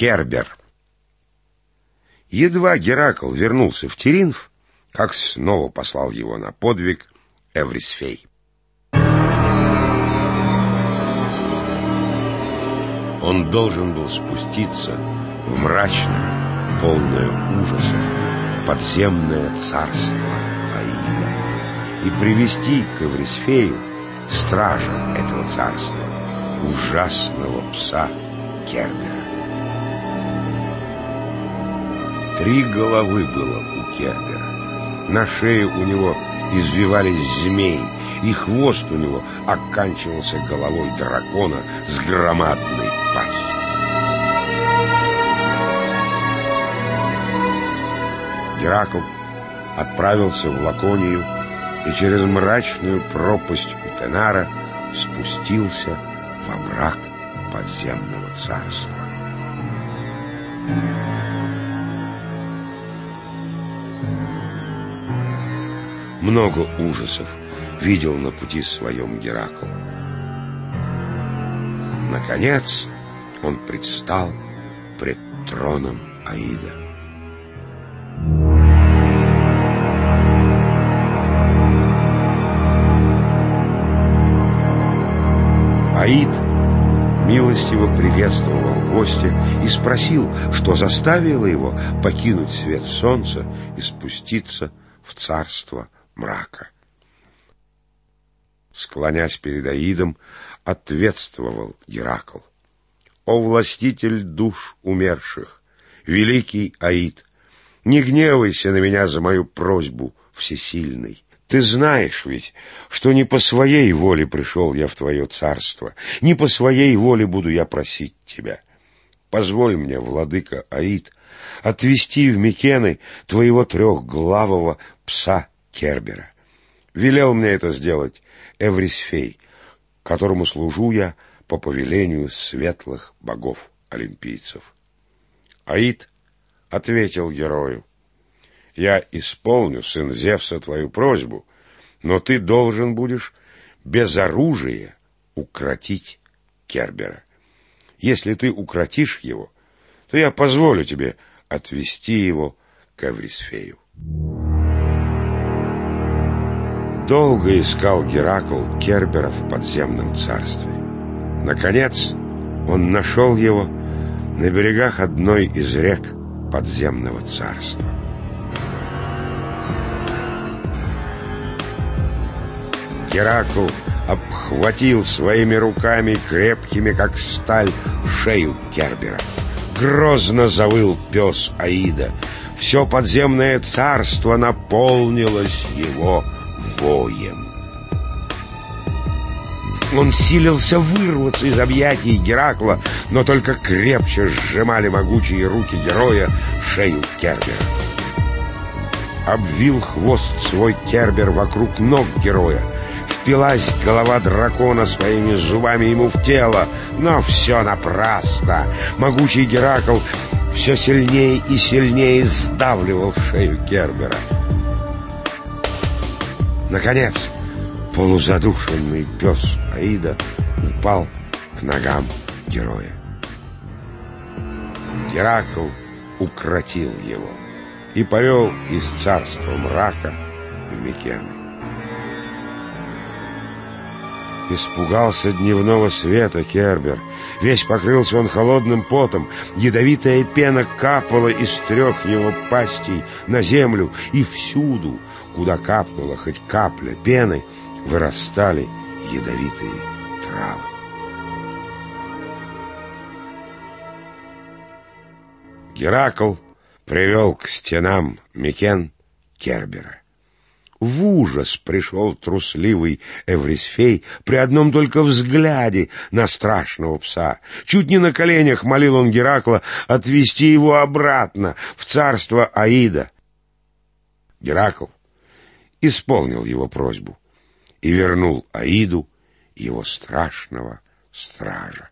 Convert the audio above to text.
Кербер. Едва Геракл вернулся в Теринф, как снова послал его на подвиг Эврисфей. Он должен был спуститься в мрачное, полное ужасов, подземное царство Аида и привести к Эврисфею стража этого царства, ужасного пса Кербера. Три головы было у Кербера. На шее у него извивались змеи, и хвост у него оканчивался головой дракона с громадной пастью. Геракл отправился в Лаконию и через мрачную пропасть Утенара спустился во мрак подземного царства. Много ужасов видел на пути своем Геракл. Наконец он предстал пред троном Аида. Аид милостиво приветствовал гостя и спросил, что заставило его покинуть свет солнца и спуститься в царство мрака. Склонясь перед Аидом, ответствовал Геракл. «О властитель душ умерших, великий Аид, не гневайся на меня за мою просьбу, всесильный. Ты знаешь ведь, что не по своей воле пришел я в твое царство, не по своей воле буду я просить тебя. Позволь мне, владыка Аид, отвести в Микены твоего трехглавого пса Кербера. Велел мне это сделать Эврисфей, которому служу я по повелению светлых богов-олимпийцев. Аид ответил герою, «Я исполню, сын Зевса, твою просьбу, но ты должен будешь без оружия укротить Кербера. Если ты укротишь его, то я позволю тебе отвести его к Эврисфею». Долго искал Геракл Кербера в подземном царстве. Наконец, он нашел его на берегах одной из рек подземного царства. Геракл обхватил своими руками, крепкими, как сталь, шею Кербера. Грозно завыл пес Аида. Все подземное царство наполнилось его воем. Он силился вырваться из объятий Геракла, но только крепче сжимали могучие руки героя шею Кербера. Обвил хвост свой Кербер вокруг ног героя. Впилась голова дракона своими зубами ему в тело, но все напрасно. Могучий Геракл все сильнее и сильнее сдавливал шею Кербера. Наконец, полузадушенный пес Аида упал к ногам героя. Геракл укротил его и повел из царства мрака в Микены. Испугался дневного света Кербер. Весь покрылся он холодным потом. Ядовитая пена капала из трех его пастей на землю и всюду — Куда капнула хоть капля пены, вырастали ядовитые травы. Геракл привел к стенам Микен Кербера. В ужас пришел трусливый Эврисфей при одном только взгляде на страшного пса. Чуть не на коленях молил он Геракла отвести его обратно в царство Аида. Геракл исполнил его просьбу и вернул Аиду его страшного стража.